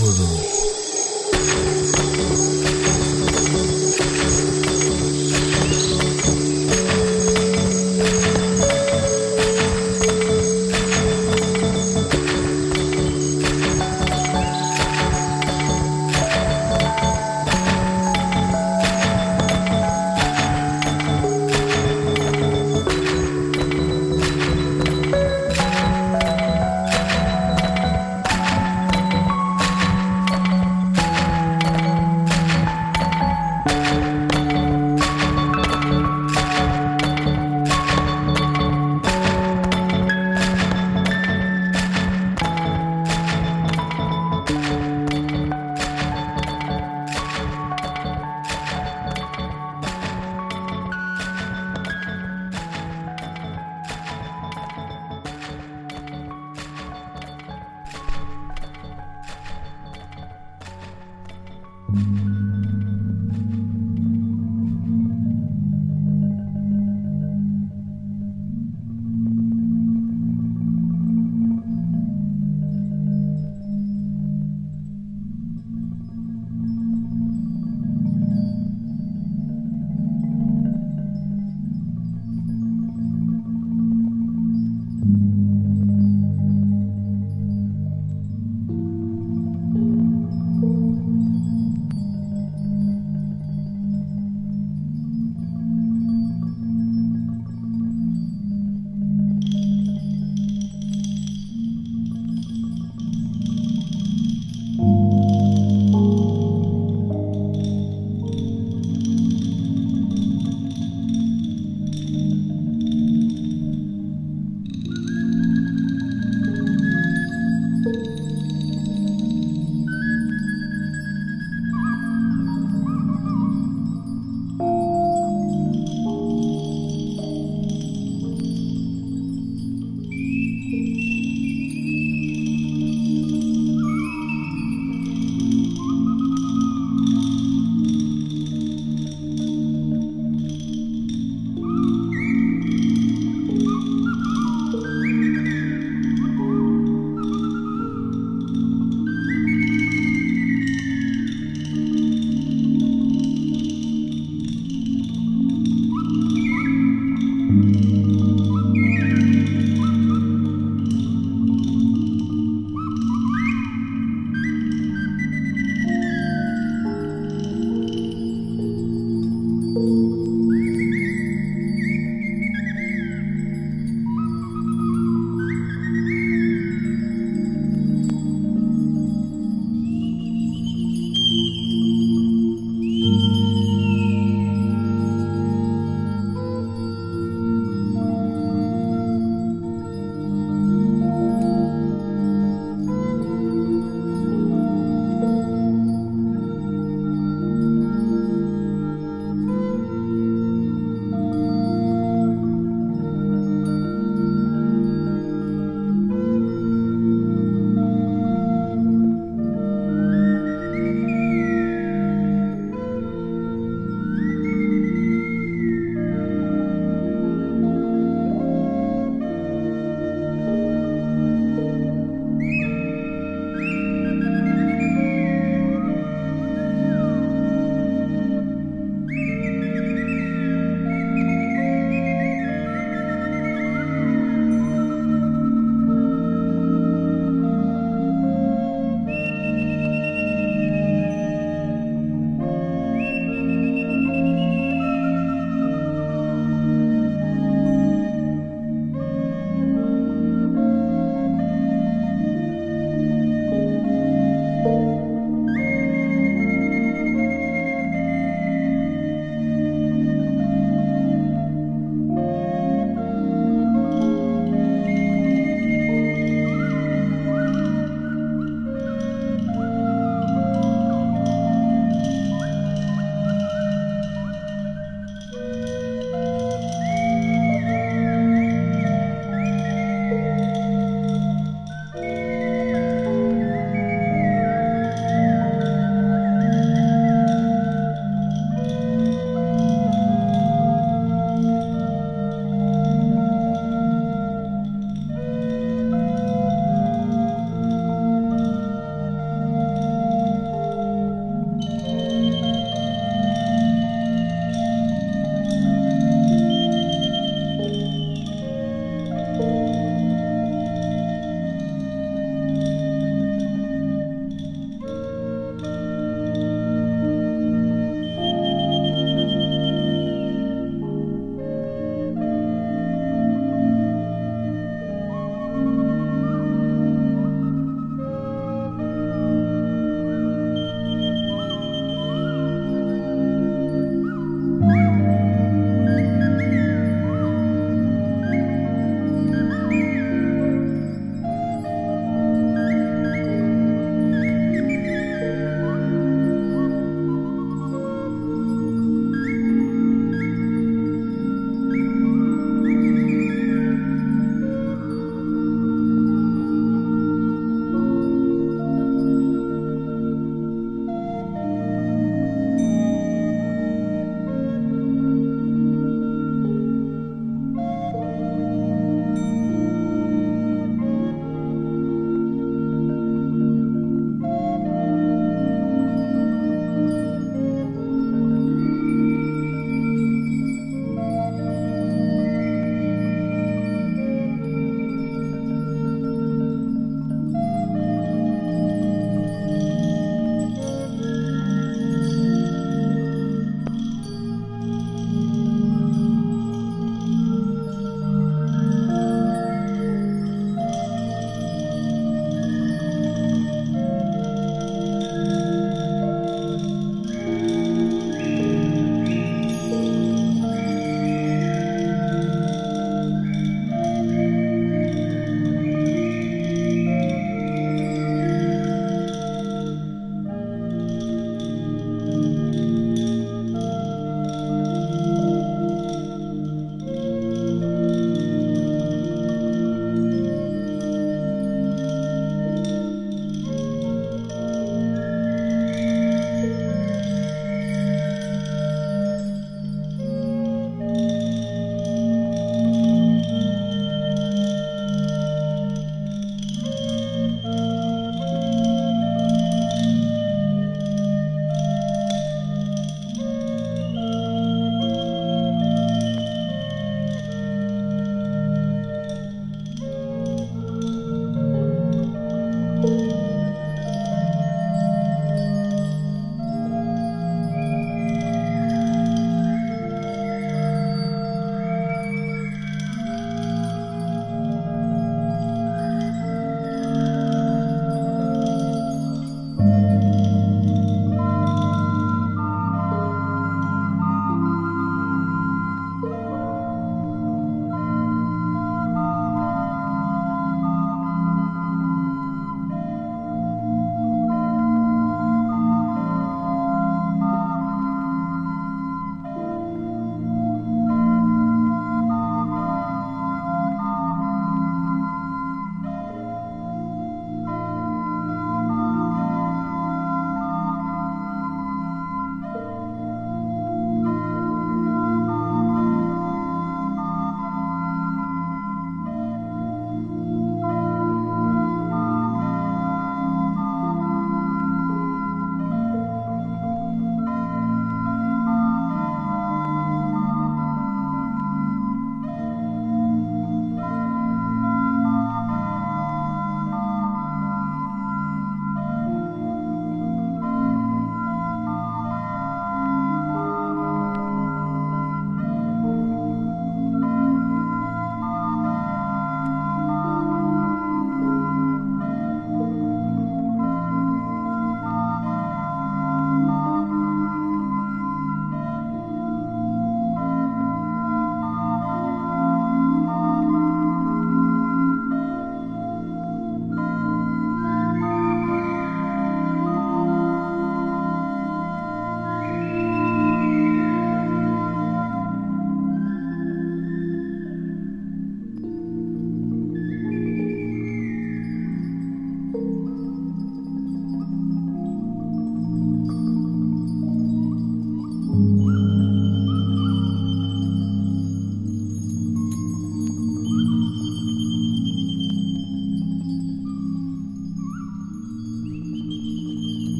tapete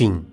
Fim.